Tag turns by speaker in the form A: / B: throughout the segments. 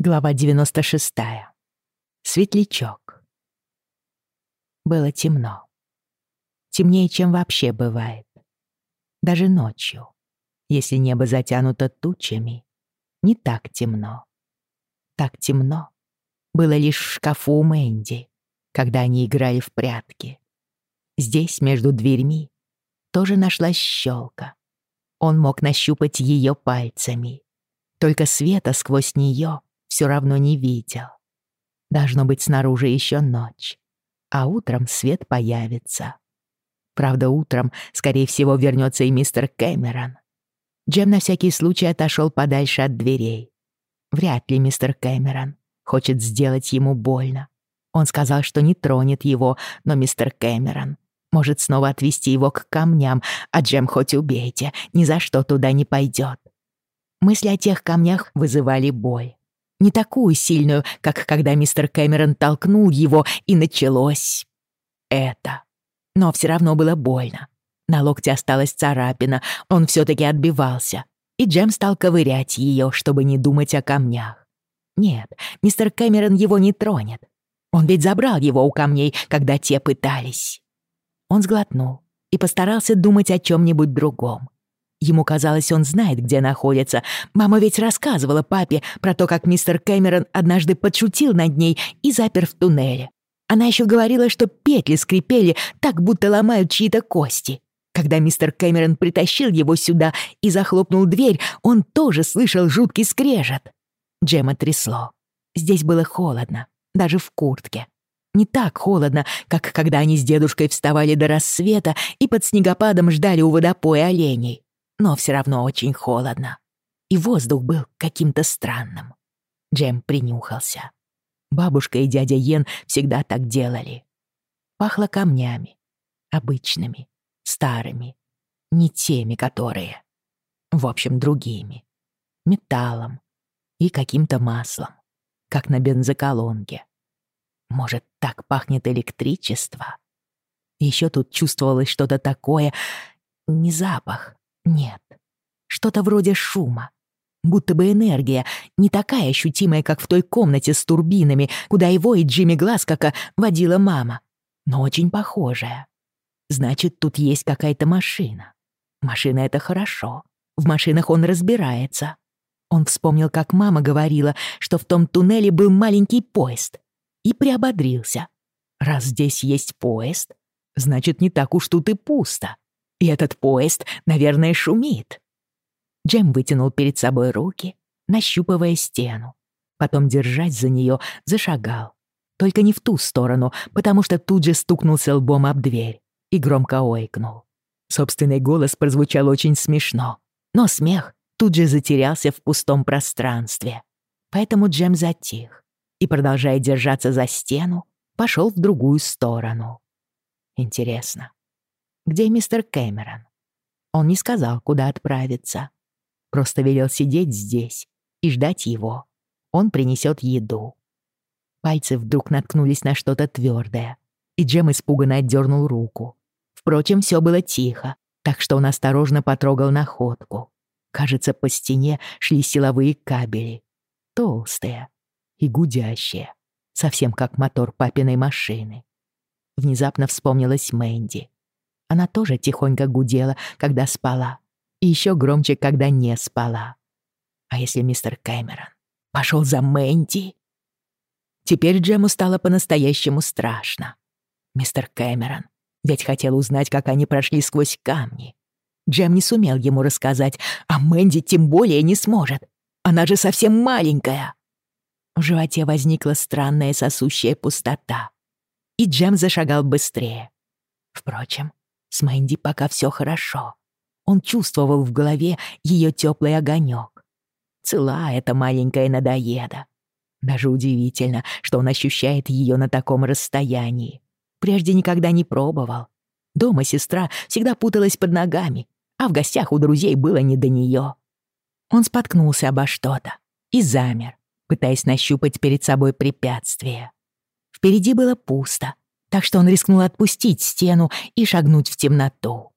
A: Глава 96. Светлячок. Было темно. Темнее, чем вообще бывает. Даже ночью, если небо затянуто тучами, не так темно. Так темно было лишь в шкафу у Мэнди, когда они играли в прятки. Здесь, между дверьми, тоже нашлась щелка. Он мог нащупать ее пальцами. Только света сквозь нее все равно не видел. Должно быть снаружи еще ночь, а утром свет появится. Правда, утром, скорее всего, вернется и мистер Кэмерон. Джем на всякий случай отошел подальше от дверей. Вряд ли мистер Кэмерон хочет сделать ему больно. Он сказал, что не тронет его, но мистер Кэмерон может снова отвести его к камням, а Джем хоть убейте, ни за что туда не пойдет. Мысли о тех камнях вызывали боль. Не такую сильную, как когда мистер Кэмерон толкнул его, и началось это. Но все равно было больно. На локте осталась царапина, он все таки отбивался. И Джем стал ковырять ее, чтобы не думать о камнях. Нет, мистер Кэмерон его не тронет. Он ведь забрал его у камней, когда те пытались. Он сглотнул и постарался думать о чем нибудь другом. Ему казалось, он знает, где находится. Мама ведь рассказывала папе про то, как мистер Кэмерон однажды подшутил над ней и запер в туннеле. Она еще говорила, что петли скрипели так, будто ломают чьи-то кости. Когда мистер Кэмерон притащил его сюда и захлопнул дверь, он тоже слышал жуткий скрежет. Джема трясло. Здесь было холодно, даже в куртке. Не так холодно, как когда они с дедушкой вставали до рассвета и под снегопадом ждали у водопоя оленей но все равно очень холодно. И воздух был каким-то странным. Джем принюхался. Бабушка и дядя Йен всегда так делали. Пахло камнями. Обычными, старыми. Не теми, которые... В общем, другими. Металлом и каким-то маслом, как на бензоколонке. Может, так пахнет электричество? Еще тут чувствовалось что-то такое... Не запах, нет. Что-то вроде шума. Будто бы энергия, не такая ощутимая, как в той комнате с турбинами, куда его и Джимми Гласкока водила мама, но очень похожая. Значит, тут есть какая-то машина. Машина — это хорошо. В машинах он разбирается. Он вспомнил, как мама говорила, что в том туннеле был маленький поезд, и приободрился. Раз здесь есть поезд, значит, не так уж тут и пусто. И этот поезд, наверное, шумит. Джем вытянул перед собой руки, нащупывая стену. Потом, держась за нее, зашагал. Только не в ту сторону, потому что тут же стукнулся лбом об дверь и громко ойкнул. Собственный голос прозвучал очень смешно, но смех тут же затерялся в пустом пространстве. Поэтому Джем затих и, продолжая держаться за стену, пошел в другую сторону. Интересно, где мистер Кэмерон. Он не сказал, куда отправиться. Просто велел сидеть здесь и ждать его. Он принесет еду. Пальцы вдруг наткнулись на что-то твердое, и Джем испуганно отдернул руку. Впрочем, все было тихо, так что он осторожно потрогал находку. Кажется, по стене шли силовые кабели. Толстые и гудящие, совсем как мотор папиной машины. Внезапно вспомнилась Мэнди. Она тоже тихонько гудела, когда спала. И еще громче, когда не спала. А если мистер Кэмерон пошел за Мэнди? Теперь Джему стало по-настоящему страшно. Мистер Кэмерон ведь хотел узнать, как они прошли сквозь камни. Джем не сумел ему рассказать, а Мэнди тем более не сможет. Она же совсем маленькая. В животе возникла странная сосущая пустота. И Джем зашагал быстрее. Впрочем, с Мэнди пока все хорошо. Он чувствовал в голове ее теплый огонек. Цела эта маленькая надоеда. Даже удивительно, что он ощущает ее на таком расстоянии. Прежде никогда не пробовал. Дома сестра всегда путалась под ногами, а в гостях у друзей было не до нее. Он споткнулся обо что-то и замер, пытаясь нащупать перед собой препятствие. Впереди было пусто, так что он рискнул отпустить стену и шагнуть в темноту.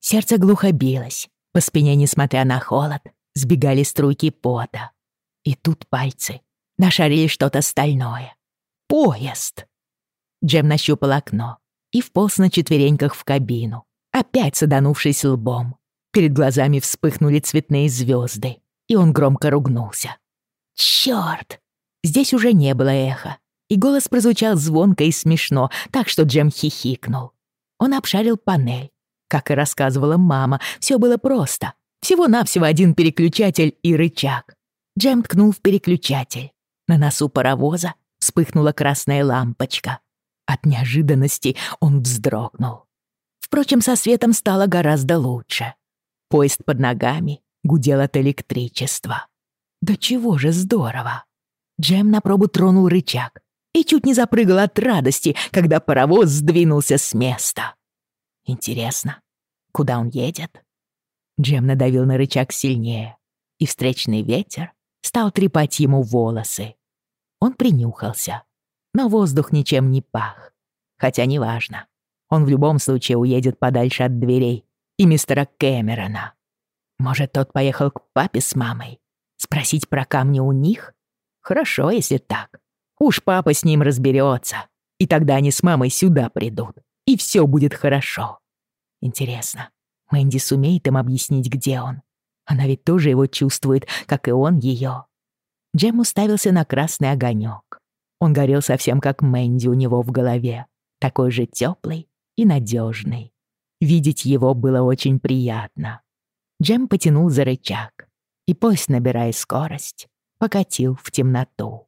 A: Сердце глухо билось, по спине, несмотря на холод, сбегали струйки пота. И тут пальцы Нашарили что-то стальное. Поезд. Джем нащупал окно и вполз на четвереньках в кабину, опять саданувшись лбом. Перед глазами вспыхнули цветные звезды, и он громко ругнулся. Чёрт! Здесь уже не было эха, и голос прозвучал звонко и смешно, так что Джем хихикнул. Он обшарил панель. Как и рассказывала мама, все было просто. Всего-навсего один переключатель и рычаг. Джем ткнул в переключатель. На носу паровоза вспыхнула красная лампочка. От неожиданности он вздрогнул. Впрочем, со светом стало гораздо лучше. Поезд под ногами гудел от электричества. Да чего же здорово! Джем на пробу тронул рычаг и чуть не запрыгал от радости, когда паровоз сдвинулся с места. Интересно, куда он едет? Джем надавил на рычаг сильнее, и встречный ветер стал трепать ему волосы. Он принюхался, но воздух ничем не пах. Хотя неважно, он в любом случае уедет подальше от дверей и мистера Кэмерона. Может, тот поехал к папе с мамой? Спросить про камни у них? Хорошо, если так. Уж папа с ним разберется, и тогда они с мамой сюда придут, и все будет хорошо. Интересно, Мэнди сумеет им объяснить, где он? Она ведь тоже его чувствует, как и он ее. Джем уставился на красный огонек. Он горел совсем как Мэнди у него в голове, такой же теплый и надежный. Видеть его было очень приятно. Джем потянул за рычаг, и поезд, набирая скорость, покатил в темноту.